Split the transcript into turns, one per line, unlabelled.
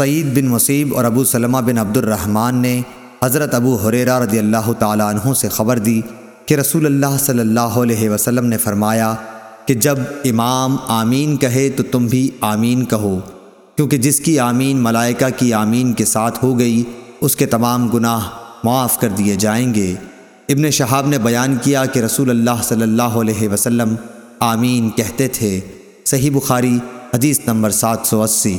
سعید بن مصیب اور ابو سلمہ بن عبد الرحمن نے حضرت ابو حریرہ رضی اللہ تعالیٰ عنہ سے خبر دی کہ رسول اللہ صلی اللہ علیہ وسلم نے فرمایا کہ جب امام آمین کہے تو تم بھی آمین کہو، کیونکہ جس کی آمین ملائکہ کی آمین کے ساتھ ہو گئی، اس کے تمام گناہ معاف کر دیے جائیں گے۔ ابن شہاب نے بیان کیا کہ رسول اللہ صلی اللہ علیہ وسلم آمین کہتے تھے۔ صحیح بخاری حدیث نمبر سات سو اسی۔